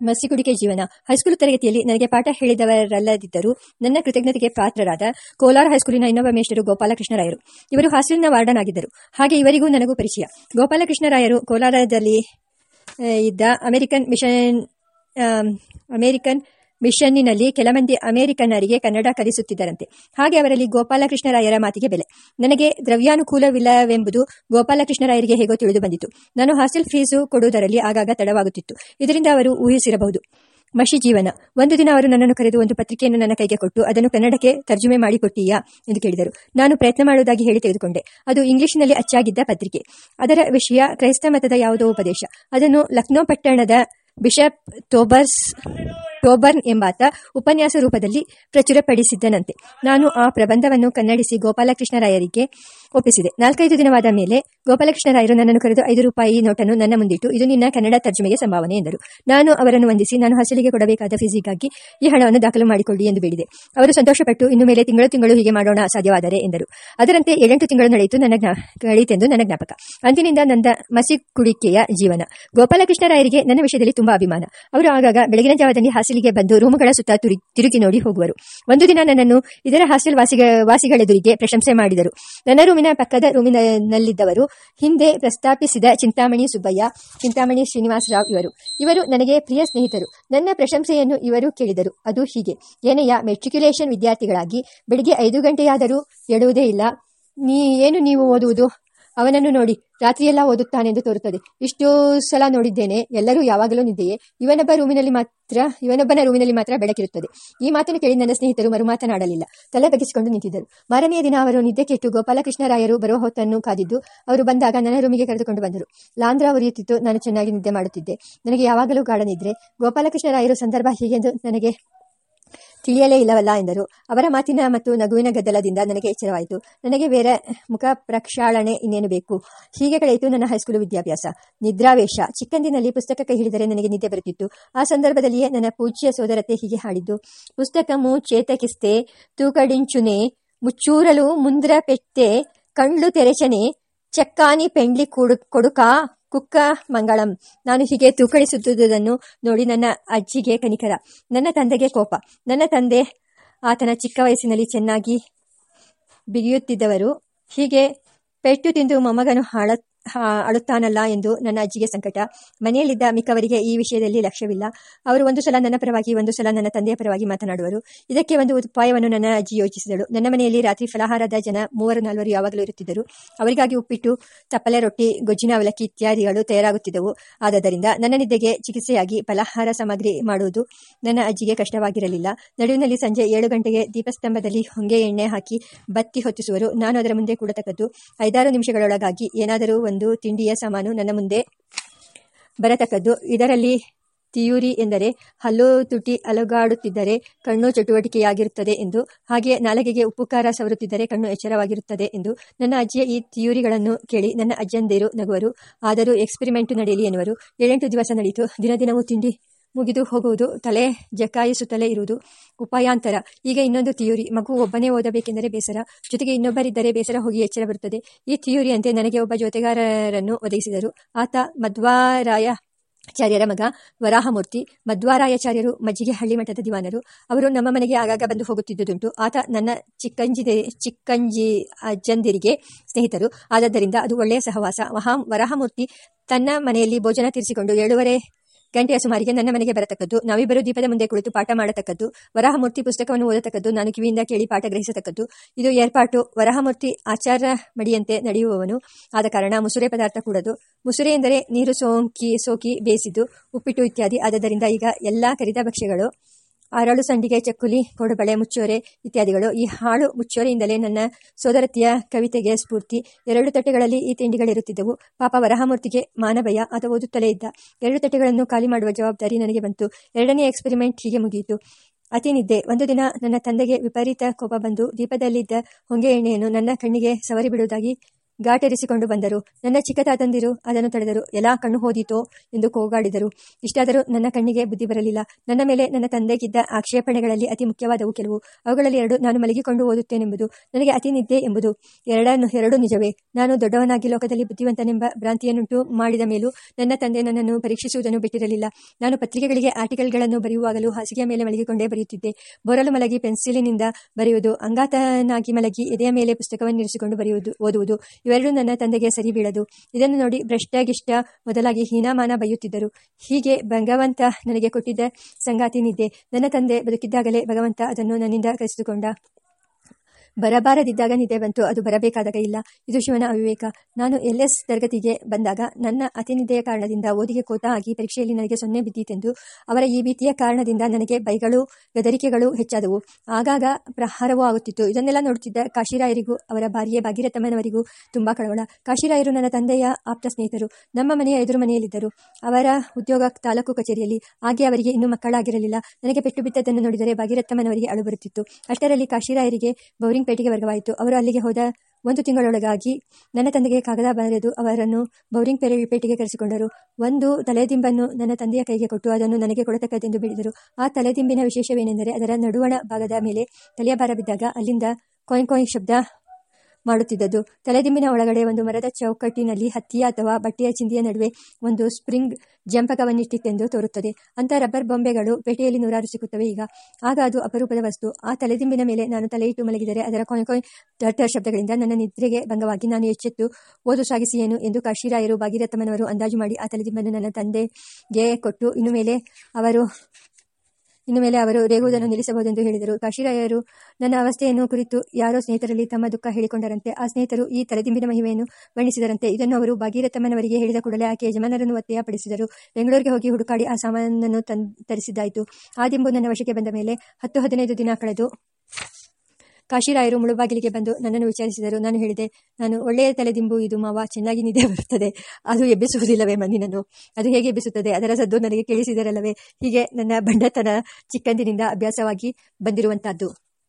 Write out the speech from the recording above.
ಮಸಿಗುಡಿಕೆ ಜೀವನ ಹೈಸ್ಕೂಲ್ ತರಗತಿಯಲ್ಲಿ ನನಗೆ ಪಾಠ ಹೇಳಿದವರಲ್ಲದಿದ್ದರೂ ನನ್ನ ಕೃತಜ್ಞತೆಗೆ ಪಾತ್ರರಾದ ಕೋಲಾರ ಹೈಸ್ಕೂಲಿನ ಇನ್ನೊಬ್ಬ ಮೇಷ್ಟರು ಗೋಪಾಲಕೃಷ್ಣರಾಯರು. ಇವರು ಹಾಸ್ಟೆಲ್ನ ವಾರ್ಡನ್ ಆಗಿದ್ದರು ಹಾಗೆ ಇವರಿಗೂ ನನಗೂ ಪರಿಚಯ. ಗೋಪಾಲಕೃಷ್ಣರಾಯರು ಕೋಲಾರದಲ್ಲಿ ಇದ್ದ ಅಮೆರಿಕನ್ ಮಿಷನ್ ಅಮೆರಿಕನ್ ಮಿಷನ್ನಿನಲ್ಲಿ ಕೆಲ ಮಂದಿ ಅಮೆರಿಕನ್ನರಿಗೆ ಕನ್ನಡ ಕಲಿಸುತ್ತಿದ್ದರಂತೆ. ಹಾಗೆ ಅವರಲ್ಲಿ ಗೋಪಾಲಕೃಷ್ಣರಾಯರ ಮಾತಿಗೆ ಬೆಲೆ. ನನಗೆ ದ್ರವ್ಯಾನುಕೂಲವಿಲ್ಲವೆಂಬುದು ಗೋಪಾಲಕೃಷ್ಣರಾಯರಿಗೆ ಹೇಗೋ ತಿಳಿದು ಬಂದಿತು. ನಾನು ಹಾಸ್ಟೆಲ್ ಫೀಸು ಕೊಡುವುದರಲ್ಲಿ ಆಗಾಗ ತಡವಾಗುತ್ತಿತ್ತು. ಇದರಿಂದ ಅವರು ಊಹಿಸಿರಬಹುದು. ಮಷಿ ಜೀವನ. ಒಂದು ದಿನ ಅವರು ನನ್ನನ್ನು ಕರೆದು ಒಂದು ಪತ್ರಿಕೆಯನ್ನು ನನ್ನ ಕೈಗೆ ಕೊಟ್ಟು ಅದನ್ನು ಕನ್ನಡಕ್ಕೆ ತರ್ಜುಮೆ ಮಾಡಿಕೊಟ್ಟೀಯಾ ಎಂದು ಕೇಳಿದರು. ನಾನು ಪ್ರಯತ್ನ ಮಾಡುವುದಾಗಿ ಹೇಳಿ ತೆಗೆದುಕೊಂಡೆ. ಅದು ಇಂಗ್ಲಿಷ್ನಲ್ಲಿ ಅಚ್ಚಾಗಿದ್ದ ಪತ್ರಿಕೆ. ಅದರ ವಿಷಯ ಕ್ರೈಸ್ತ ಮತದ ಯಾವುದೋ ಉಪದೇಶ. ಅದನ್ನು ಲಕ್ನೋ ಪಟ್ಟಣದ ಬಿಷಪ್ ಟೋಬರ್ಸ್ ಟೋಬರ್ನ್ ಎಂಬಾತ ಉಪನ್ಯಾಸ ರೂಪದಲ್ಲಿ ಪ್ರಚುರಪಡಿಸಿದ್ದನಂತೆ. ನಾನು ಆ ಪ್ರಬಂಧವನ್ನು ಕನ್ನಡಿಸಿ ಗೋಪಾಲಕೃಷ್ಣರಾಯರಿಗೆ ಒಪ್ಪಿಸಿದೆ. ನಾಲ್ಕೈದು ದಿನವಾದ ಮೇಲೆ ಗೋಪಾಲಕೃಷ್ಣರಾಯರು ನನ್ನನ್ನು ಕರೆದು ಐದು ರೂಪಾಯಿ ನೋಟನ್ನು ನನ್ನ ಮುಂದಿಟ್ಟು, ಇದು ನಿನ್ನ ಕನ್ನಡ ತರ್ಜಮೆಗೆ ಸಂಭಾವನೆ ಎಂದರು. ನಾನು ಅವರನ್ನು ವಂದಿಸಿ ನಾನು ಹಸಲಿಗೆ ಕೊಡಬೇಕಾದ ಫೀಸಿಗಾಗಿ ಈ ಹಣವನ್ನು ದಾಖಲು ಮಾಡಿಕೊಳ್ಳಿ ಎಂದು ಬೇಡಿದೆ. ಅವರು ಸಂತೋಷಪಟ್ಟು, ಇನ್ನು ಮೇಲೆ ತಿಂಗಳು ತಿಂಗಳು ಹೀಗೆ ಮಾಡೋಣ ಸಾಧ್ಯವಾದರೆ ಎಂದರು. ಅದರಂತೆ ಏಳೆಂಟು ತಿಂಗಳು ನಡೆಯಿತು ನನ್ನ ಕಳೆಯಿತೆಂದು ನನ್ನ ಜ್ಞಾಪಕ. ಅಂದಿನಿಂದ ನನ್ನ ಮಸಿ ಕುಡಿಕೆಯ ಜೀವನ. ಗೋಪಾಲಕೃಷ್ಣರಾಯರಿಗೆ ನನ್ನ ವಿಷಯದಲ್ಲಿ ತುಂಬಾ ಅಭಿಮಾನ. ಅವರು ಆಗಾಗ ಬೆಳಗಿನ ಜಾವದಲ್ಲಿ ಹಾಸಿಲಿಗೆ ಬಂದು ರೂಮುಗಳ ಸುತ್ತ ತುರಿ- ತಿರುಗಿ ನೋಡಿ ಹೋಗುವರು. ಒಂದು ದಿನ ನನ್ನನ್ನು ಇದರ ಹಾಸ್ಟೆಲ್ ವಾಸಿಗ ವಾಸಿಗಳೆದುರಿಗೆ ಪ್ರಶಂಸೆ ಮಾಡಿದರು. ನನ್ನ ರೂಮಿನ ಪಕ್ಕದ ರೂಮಿನಲ್ಲಿದ್ದವರು ಹಿಂದೆ ಪ್ರಸ್ತಾಪಿಸಿದ ಚಿಂತಾಮಣಿ ಸುಬ್ಬಯ್ಯ, ಚಿಂತಾಮಣಿ ಶ್ರೀನಿವಾಸರಾವ್ ಇವರು. ಇವರು ನನಗೆ ಪ್ರಿಯ ಸ್ನೇಹಿತರು. ನನ್ನ ಪ್ರಶಂಸೆಯನ್ನು ಇವರು ಕೇಳಿದರು. ಅದು ಹೀಗೆ. ಏನಯ್ಯ, ಮೆಟ್ರಿಕ್ಯುಲೇಷನ್ ವಿದ್ಯಾರ್ಥಿಗಳಾಗಿ ಬೆಳಿಗ್ಗೆ ಐದು ಗಂಟೆಯಾದರೂ ಎಡುವುದೇ ಇಲ್ಲ. ನೀ, ಏನು ನೀವು ಓದುವುದು? ಅವನನ್ನು ನೋಡಿ ರಾತ್ರಿಯೆಲ್ಲ ಓದುತ್ತಾನೆಂದು ತೋರುತ್ತದೆ. ಇಷ್ಟು ಸಲ ನೋಡಿದ್ದೇನೆ, ಎಲ್ಲರೂ ಯಾವಾಗಲೂ ನಿದ್ದೆಯೇ. ಇವನೊಬ್ಬ ರೂಮಿನಲ್ಲಿ ಮಾತ್ರ, ಇವನೊಬ್ಬನ ರೂಮಿನಲ್ಲಿ ಮಾತ್ರ ಬೆಳಕಿರುತ್ತದೆ. ಈ ಮಾತನ್ನು ಕೇಳಿ ನನ್ನ ಸ್ನೇಹಿತರು ಮರು ಮಾತನಾಡಲಿಲ್ಲ. ತಲೆ ಬಗ್ಗಿಸಿಕೊಂಡು ನಿಂತಿದ್ದರು. ಮಾರನೆಯ ದಿನ ಅವರು ನಿದ್ದೆ ಕೆಟ್ಟು ಗೋಪಾಲಕೃಷ್ಣರಾಯರು ಬರುವ ಹೊತ್ತನ್ನು ಕಾದಿದ್ದು, ಅವರು ಬಂದಾಗ ನನ್ನ ರೂಮಿಗೆ ಕರೆದುಕೊಂಡು ಬಂದರು. ಲಾಂದ್ರ ಉರಿಯುತ್ತಿತ್ತು. ನಾನು ಚೆನ್ನಾಗಿ ನಿದ್ದೆ ಮಾಡುತ್ತಿದ್ದೆ. ನನಗೆ ಯಾವಾಗಲೂ ಗಾಢ ನಿದ್ರೆ. ಗೋಪಾಲಕೃಷ್ಣರಾಯರು ಸಂದರ್ಭ ಹೀಗೆಂದು ನನಗೆ ತಿಳಿಯಲೇ ಇಲ್ಲವಲ್ಲ ಎಂದರು. ಅವರ ಮಾತಿನ ಮತ್ತು ನಗುವಿನ ಗದ್ದಲದಿಂದ ನನಗೆ ಎಚ್ಚರವಾಯಿತು. ನನಗೆ ಬೇರೆ ಮುಖ ಪ್ರಕ್ಷಾಳನೆ ಇನ್ನೇನು ಬೇಕು? ಹೀಗೆ ಕಳೆಯಿತು ನನ್ನ ಹೈಸ್ಕೂಲು ವಿದ್ಯಾಭ್ಯಾಸ. ನಿದ್ರಾವೇಶ. ಚಿಕ್ಕಂದಿನಲ್ಲಿ ಪುಸ್ತಕ ಕೈ ಹಿಡಿದರೆ ನನಗೆ ನಿದ್ದೆ ಬರುತ್ತಿತ್ತು. ಆ ಸಂದರ್ಭದಲ್ಲಿಯೇ ನನ್ನ ಪೂಜ್ಯ ಸೋದರತೆ ಹೀಗೆ ಹಾಡಿದ್ದು. ಪುಸ್ತಕಮು ಚೇತಕಿಸ್ತೆ ತೂಕಡಿಂಚುನೆ, ಮುಚ್ಚೂರಲು ಮುಂದ್ರ ಪೆಟ್ಟೆ ಕಳ್ಳು ತೆರೆಚನೆ, ಚಕ್ಕಾನಿ ಪೆಂಡ್ಲಿ ಕೊಡು ಕೊಡುಕ ಕುಕ್ಕ ಮಂಗಳಂ. ನಾನು ಹೀಗೆ ತೂಕಡಿಸುತ್ತಿದ್ದುದನ್ನು ನೋಡಿ ನನ್ನ ಅಜ್ಜಿಗೆ ಕನಿಕರ. ನನ್ನ ತಂದೆಗೆ ಕೋಪ. ನನ್ನ ತಂದೆ ಆತನ ಚಿಕ್ಕ ವಯಸ್ಸಿನಲ್ಲಿ ಚೆನ್ನಾಗಿ ಬಿಗಿಯುತ್ತಿದ್ದವರು. ಹೀಗೆ ಪೆಟ್ಟು ತಿಂದು ಮೊಮ್ಮಗನು ಹಾಳ ಅಳುತ್ತಾನಲ್ಲ ಎಂದು ನನ್ನ ಅಜ್ಜಿಗೆ ಸಂಕಟ. ಮನೆಯಲ್ಲಿದ್ದ ಮಿಕ್ಕವರಿಗೆ ಈ ವಿಷಯದಲ್ಲಿ ಲಕ್ಷ್ಯವಿಲ್ಲ. ಅವರು ಒಂದು ಸಲ ನನ್ನ ಪರವಾಗಿ, ಒಂದು ಸಲ ನನ್ನ ತಂದೆಯ ಪರವಾಗಿ ಮಾತನಾಡುವರು. ಇದಕ್ಕೆ ಒಂದು ಉಪಾಯವನ್ನು ನನ್ನ ಅಜ್ಜಿ ಯೋಚಿಸಿದಳು. ನನ್ನ ಮನೆಯಲ್ಲಿ ರಾತ್ರಿ ಫಲಾಹಾರದ ಜನ ಮೂವರು, ನಾಲ್ವರು ಯಾವಾಗಲೂ ಇರುತ್ತಿದ್ದರು. ಅವರಿಗಾಗಿ ಉಪ್ಪಿಟ್ಟು, ತಪ್ಪಲೆ ರೊಟ್ಟಿ, ಗೊಜ್ಜಿನ ಅವಲಕ್ಕಿ ಇತ್ಯಾದಿಗಳು ತಯಾರಾಗುತ್ತಿದ್ದವು. ಆದ್ದರಿಂದ ನನ್ನ ನಿದ್ದೆಗೆ ಚಿಕಿತ್ಸೆಯಾಗಿ ಫಲಾಹಾರ ಸಾಮಗ್ರಿ ಮಾಡುವುದು ನನ್ನ ಅಜ್ಜಿಗೆ ಕಷ್ಟವಾಗಿರಲಿಲ್ಲ. ನಡುವಿನಲ್ಲಿ ಸಂಜೆ ಏಳು ಗಂಟೆಗೆ ದೀಪಸ್ತಂಭದಲ್ಲಿ ಹೊಂಗೆ ಎಣ್ಣೆ ಹಾಕಿ ಬತ್ತಿ ಹೊತ್ತಿಸುವರು. ನಾನು ಅದರ ಮುಂದೆ ಕೂಡತಕ್ಕದ್ದು ಐದಾರು ನಿಮಿಷಗಳೊಳಗಾಗಿ ಏನಾದರೂ ತಿಂಡಿಯ ಸಾಮಾನು ನನ್ನ ಮುಂದೆ ಬರತಕ್ಕದ್ದು. ಇದರಲ್ಲಿ ತಿಯೂರಿ ಎಂದರೆ ಹಲ್ಲು ತುಟಿ ಅಲುಗಾಡುತ್ತಿದ್ದರೆ ಕಣ್ಣು ಚಟುವಟಿಕೆಯಾಗಿರುತ್ತದೆ ಎಂದು ಹಾಗೆ ನಾಲಗೆಗೆ ಉಪ್ಪುಕಾರ ಸವರುತ್ತಿದ್ದರೆ ಕಣ್ಣು ಎಚ್ಚರವಾಗಿರುತ್ತದೆ ಎಂದು. ನನ್ನ ಅಜ್ಜಿಯ ಈ ತಿಯೂರಿಗಳನ್ನು ಕೇಳಿ ನನ್ನ ಅಜ್ಜಂದಿರು ನಗುವರು, ಆದರೂ ಎಕ್ಸ್ಪೆರಿಮೆಂಟು ನಡೆಯಲಿ ಎನ್ನುವರು. ಏಳೆಂಟು ದಿವಸ ನಡೆಯಿತು ದಿನ ದಿನವೂ ತಿಂಡಿ ಮುಗಿದು ಹೋಗುವುದು ತಲೆ ಜಕಾಯಿಸುತ್ತಲೇ ಇರುವುದು ಉಪಾಯಾಂತರ. ಈಗ ಇನ್ನೊಂದು ಥಿಯೋರಿ ಮಗು ಒಬ್ಬನೇ ಓದಬೇಕೆಂದರೆ ಬೇಸರ. ಜೊತೆಗೆ ಇನ್ನೊಬ್ಬರಿದ್ದರೆ ಬೇಸರ ಹೋಗಿ ಎಚ್ಚರ ಬರುತ್ತದೆ. ಈ ಥಿಯೋರಿಯಂತೆ ನನಗೆ ಒಬ್ಬ ಜೊತೆಗಾರರನ್ನು ಒದಗಿಸಿದರು. ಆತ ಮಧ್ವಾರಾಯ ಚಾರ್ಯರ ಮಗ, ವರಾಹಮೂರ್ತಿ. ಮಧ್ವಾರಾಯಾಚಾರ್ಯರು ಮಜ್ಜಿಗೆ ಹಳ್ಳಿ ಮಠದ ದಿವಾನರು. ಅವರು ನಮ್ಮ ಮನೆಗೆ ಆಗಾಗ ಬಂದು ಹೋಗುತ್ತಿದ್ದುದುಂಟು. ಆತ ನನ್ನ ಚಿಕ್ಕಂಜಿದೆ, ಚಿಕ್ಕಂಜಿ ಅಜ್ಜಂದಿರಿಗೆ ಸ್ನೇಹಿತರು. ಆದ್ದರಿಂದ ಅದು ಒಳ್ಳೆಯ ಸಹವಾಸ. ಮಹಾ ವರಾಹಮೂರ್ತಿ ತನ್ನ ಮನೆಯಲ್ಲಿ ಭೋಜನ ತೀರಿಸಿಕೊಂಡು ಏಳುವರೆ ಗಂಟೆಯ ಸುಮಾರಿಗೆ ನನ್ನ ಮನೆಗೆ ಬರತಕ್ಕದ್ದು, ನಾವಿಬ್ಬರು ದೀಪದ ಮುಂದೆ ಕುಳಿತು ಪಾಠ ಮಾಡತಕ್ಕದ್ದು, ವರಹಮೂರ್ತಿ ಪುಸ್ತಕವನ್ನು ಓದತಕ್ಕದ್ದು, ನಾನು ಕಿವಿಯಿಂದ ಕೇಳಿ ಪಾಠ ಗ್ರಹಿಸತಕ್ಕದ್ದು. ಇದು ಏರ್ಪಾಟು ವರಹಮೂರ್ತಿ ಆಚಾರ ಮಡಿಯಂತೆ ನಡೆಯುವವನು. ಆದ ಕಾರಣ ಮುಸುರೆ ಪದಾರ್ಥ ಕೂಡದು. ಮುಸುರೆ ಎಂದರೆ ನೀರು ಸೋಂಕಿ, ಸೋಕಿ ಬೇಯಿಸಿದ್ದು ಉಪ್ಪಿಟ್ಟು ಇತ್ಯಾದಿ. ಆದ್ದರಿಂದ ಈಗ ಎಲ್ಲಾ ಕರಿದ ಭಕ್ಷ್ಯಗಳು. ಅರಳು ಸಂಡಿಗೆ, ಚಕ್ಕುಲಿ, ಕೊಡುಬಳೆ, ಮುಚ್ಚೋರೆ ಇತ್ಯಾದಿಗಳು. ಈ ಹಾಳು ಮುಚ್ಚೋರೆಯಿಂದಲೇ ನನ್ನ ಸೋದರತಿಯ ಕವಿತೆಗೆ ಸ್ಫೂರ್ತಿ. ಎರಡು ತಟ್ಟೆಗಳಲ್ಲಿ ಈ ತಿಂಡಿಗಳಿರುತ್ತಿದ್ದವು. ಪಾಪ ವರಹಮೂರ್ತಿಗೆ ಮಾನಭಯ ಅಥವಾ ಓದುತ್ತಲೇ ಇದ್ದ. ಎರಡು ತಟ್ಟೆಗಳನ್ನು ಖಾಲಿ ಮಾಡುವ ಜವಾಬ್ದಾರಿ ನನಗೆ ಬಂತು. ಎರಡನೇ ಎಕ್ಸ್ಪೆರಿಮೆಂಟ್ ಹೀಗೆ ಮುಗಿಯಿತು. ಅತಿ ನಿದ್ದೆ. ಒಂದು ದಿನ ನನ್ನ ತಂದೆಗೆ ವಿಪರೀತ ಕೋಪ ಬಂದು ದೀಪದಲ್ಲಿದ್ದ ಹೊಂಗೆ ಎಣ್ಣೆಯನ್ನು ನನ್ನ ಕಣ್ಣಿಗೆ ಸವರಿ ಬಿಡುವುದಾಗಿ ಘಾಟೆರಿಸಿಕೊಂಡು ಬಂದರು. ನನ್ನ ಚಿಕ್ಕ ತಾತಂದಿರು ಅದನ್ನು ತಡೆದರು. ಎಲ್ಲ ಕಣ್ಣು ಹೋದೀತೋ ಎಂದು ಕೋಗಾಡಿದರು. ಇಷ್ಟಾದರೂ ನನ್ನ ಕಣ್ಣಿಗೆ ಬುದ್ಧಿ ಬರಲಿಲ್ಲ. ನನ್ನ ಮೇಲೆ ನನ್ನ ತಂದೆಗಿದ್ದ ಆಕ್ಷೇಪಣೆಗಳಲ್ಲಿ ಅತಿ ಮುಖ್ಯವಾದವು ಕೆಲವು. ಅವುಗಳಲ್ಲಿ ಎರಡು ನಾನು ಮಲಗಿಕೊಂಡು ಓದುತ್ತೇನೆಂಬುದು ನನಗೆ ಅತಿ ನಿದ್ದೆ ಎಂಬುದು ಎರಡನ್ನು ಎರಡು ನಿಜವೇ. ನಾನು ದೊಡ್ಡವನಾಗಿ ಲೋಕದಲ್ಲಿ ಬುದ್ಧಿವಂತನೆಂಬ ಭ್ರಾಂತಿಯನ್ನುಂಟು ಮಾಡಿದ ಮೇಲೂ ನನ್ನ ತಂದೆ ನನ್ನನ್ನು ಪರೀಕ್ಷಿಸುವುದನ್ನು ಬಿಟ್ಟಿರಲಿಲ್ಲ. ನಾನು ಪತ್ರಿಕೆಗಳಿಗೆ ಆರ್ಟಿಕಲ್ಗಳನ್ನು ಬರೆಯುವಾಗಲೂ ಹಾಸಿಗೆಯ ಮೇಲೆ ಮಲಗಿಕೊಂಡೇ ಬರೆಯುತ್ತಿದ್ದೆ. ಬೋರಲು ಮಲಗಿ ಪೆನ್ಸಿಲಿನಿಂದ ಬರೆಯುವುದು, ಅಂಗಾತನಾಗಿ ಮಲಗಿ ಎದೆಯ ಮೇಲೆ ಪುಸ್ತಕವನ್ನಿರಿಸಿಕೊಂಡು ಬರೆಯುವುದು, ಓದುವುದು ಇವೆರಡೂ ನನ್ನ ತಂದೆಗೆ ಸರಿ ಬೀಳದು. ಇದನ್ನು ನೋಡಿ ಭ್ರಷ್ಟಗಿಷ್ಟ ಮೊದಲಾಗಿ ಹೀನಾಮಾನ ಬೈಯುತ್ತಿದ್ದರು ಹೀಗೆ ಭಗವಂತ ನನಗೆ ಕೊಟ್ಟಿದ್ದ ಸಂಗಾತಿನಿದ್ದೆ. ನನ್ನ ತಂದೆ ಬದುಕಿದ್ದಾಗಲೇ ಭಗವಂತ ಅದನ್ನು ನನ್ನಿಂದ ಕಸಿದುಕೊಂಡ ಬರಬಾರದಿದ್ದಾಗ ನಿದ್ದೆ ಬಂತು, ಅದು ಬರಬೇಕಾದಾಗ ಇಲ್ಲ. ಇದು ಶಿವನ ಅವಿವೇಕ. ನಾನು ಎಲ್ ಎಸ್ ತರಗತಿಗೆ ಬಂದಾಗ ನನ್ನ ಅತಿ ನಿದ್ದೆಯ ಕಾರಣದಿಂದ ಓದಿಗೆ ಕೋತ ಆಗಿ ಪರೀಕ್ಷೆಯಲ್ಲಿ ನನಗೆ ಸೊನ್ನೆ ಬಿದ್ದಿತೆಂದು ಅವರ ಈ ಭೀತಿಯ ಕಾರಣದಿಂದ ನನಗೆ ಬೈಗಳು ಗದರಿಕೆಗಳು ಹೆಚ್ಚಾದವು. ಆಗಾಗ ಪ್ರಹಾರವೂ ಆಗುತ್ತಿತ್ತು. ಇದನ್ನೆಲ್ಲ ನೋಡುತ್ತಿದ್ದ ಕಾಶಿರಾಯರಿಗೂ, ಅವರ ಭಾರ್ಯೆ ಭಾಗೀರಥಮ್ಮನವರಿಗೂ ತುಂಬಾ ಕಳವಳ. ಕಾಶಿರಾಯರು ನನ್ನ ತಂದೆಯ ಆಪ್ತ ಸ್ನೇಹಿತರು. ನಮ್ಮ ಮನೆಯ ಎದುರು ಮನೆಯಲ್ಲಿದ್ದರು. ಅವರ ಉದ್ಯೋಗ ತಾಲೂಕು ಕಚೇರಿಯಲ್ಲಿ. ಹಾಗೆ ಅವರಿಗೆ ಇನ್ನೂ ಮಕ್ಕಳಾಗಿರಲಿಲ್ಲ. ನನಗೆ ಪೆಟ್ಟು ಬಿದ್ದದ್ದನ್ನು ನೋಡಿದರೆ ಭಾಗೀರಥಮ್ಮನವರಿಗೆ ಅಳು ಬರುತ್ತಿತ್ತು. ಅಷ್ಟರಲ್ಲಿ ಕಾಶಿರಾಯರಿಗೆ ಬೌರಿಂಗ್ ಪೇಟೆಗೆ ವರ್ಗವಾಯಿತು. ಅವರು ಅಲ್ಲಿಗೆ ಹೋದ ಒಂದು ತಿಂಗಳೊಳಗಾಗಿ ನನ್ನ ತಂದೆಗೆ ಕಾಗದ ಬರೆದು ಅವರನ್ನು ಬೌರಿಂಗ್ ಪೇರೆ ಪೇಟೆಗೆ ಕರೆಸಿಕೊಂಡರು. ಒಂದು ತಲೆದಿಂಬನ್ನು ನನ್ನ ತಂದೆಯ ಕೈಗೆ ಕೊಟ್ಟು ಅದನ್ನು ನನಗೆ ಕೊಡತಕ್ಕದ್ದೆಂದು ಬಿಡಿದರು. ಆ ತಲೆದಿಂಬಿನ ವಿಶೇಷವೇನೆಂದರೆ ಅದರ ನಡುವಣ ಭಾಗದ ಮೇಲೆ ತಲೆಯ ಭಾರ ಬಿದ್ದಾಗ ಅಲ್ಲಿಂದ ಕೊಯ್ ಕೊಯ್ ಶಬ್ದ ಮಾಡುತ್ತಿದ್ದದ್ದು. ತಲೆದಿಂಬಿನ ಒಳಗಡೆ ಒಂದು ಮರದ ಚೌಕಟ್ಟಿನಲ್ಲಿ ಹತ್ತಿಯ ಅಥವಾ ಬಟ್ಟೆಯ ಚಿಂದಿಯ ನಡುವೆ ಒಂದು ಸ್ಪ್ರಿಂಗ್ ಜಂಪಕವನ್ನಿಟ್ಟಿತ್ತೆಂದು ತೋರುತ್ತದೆ. ಅಂಥ ರಬ್ಬರ್ ಬೊಂಬೆಗಳು ಪೇಟೆಯಲ್ಲಿ ನೂರಾರು ಸಿಗುತ್ತವೆ ಈಗ. ಆಗ ಅದು ಅಪರೂಪದ ವಸ್ತು. ಆ ತಲೆದಿಂಬಿನ ಮೇಲೆ ನಾನು ತಲೆಯಿಟ್ಟು ಮಲಗಿದರೆ ಅದರ ಕೊನೆ ಕೊನೆ ದಟ್ಟ ಶಬ್ದಗಳಿಂದ ನನ್ನ ನಿದ್ರೆಗೆ ಭಂಗವಾಗಿ ನಾನು ಎಚ್ಚೆತ್ತು, ಓದು ಸಾಗಿಸಿಯೇನು ಎಂದು ಕಾಶಿರಾಯರು ಭಾಗೀರಥಮ್ಮನವರು ಅಂದಾಜು ಮಾಡಿ ಆ ತಲೆದಿಂಬನ್ನು ನನ್ನ ತಂದೆಗೆ ಕೊಟ್ಟು ಇನ್ನು ಮೇಲೆ ಅವರು ಇನ್ನು ಮೇಲೆ ಅವರು ರೇಗುವುದನ್ನು ನಿಲ್ಲಿಸಬಹುದೆಂದು ಹೇಳಿದರು. ಕಾಶಿರಾಯರು ನನ್ನ ಅವಸ್ಥೆಯನ್ನು ಕುರಿತು ಯಾರೋ ಸ್ನೇಹಿತರಲ್ಲಿ ತಮ್ಮ ದುಃಖ ಹೇಳಿಕೊಂಡರಂತೆ. ಆ ಸ್ನೇಹಿತರು ಈ ತಲೆದಿಂಬಿನ ಮಹಿಮೆಯನ್ನು ಬಣ್ಣಿಸಿದರಂತೆ. ಇದನ್ನು ಅವರು ಭಾಗೀರಥಮ್ಮನವರಿಗೆ ಹೇಳಿದ ಕೂಡಲೇ ಆಕೆ ಯಜಮಾನರನ್ನು ಒತ್ತಾಯಪಡಿಸಿದರು. ಬೆಂಗಳೂರಿಗೆ ಹೋಗಿ ಹುಡುಕಾಡಿ ಆ ಸಾಮಾನನ್ನು ತರಿಸಿದ್ದಾಯಿತು. ಆ ದಿಂಬು ನನ್ನ ವಶಕ್ಕೆ ಬಂದ ಮೇಲೆ ಹತ್ತು ಹದಿನೈದು ದಿನ ಕಳೆದು ಕಾಶಿರಾಯರು ಮುಳುಬಾಗಿಲಿಗೆ ಬಂದು ನನ್ನನ್ನು ವಿಚಾರಿಸಿದರು. ನಾನು ಹೇಳಿದೆ, ನಾನು ಒಳ್ಳೆಯ ತಲೆದಿಂಬು, ಇದು ಮಾವ, ಚೆನ್ನಾಗಿ ನಿದ್ದೆ ಬರುತ್ತದೆ. ಅದು ಎಬ್ಬಿಸುವುದಿಲ್ಲವೇ ಮಣ್ಣಿನನ್ನು? ಅದು ಹೇಗೆ ಎಬ್ಬಿಸುತ್ತದೆ? ಅದರ ಸದ್ದು ನನಗೆ ಕೇಳಿಸಿದರಲ್ಲವೇ? ಹೀಗೆ ನನ್ನ ಬಂಡತನ ಚಿಕ್ಕಂದಿನಿಂದ ಅಭ್ಯಾಸವಾಗಿ ಬಂದಿರುವಂತಹದ್ದು.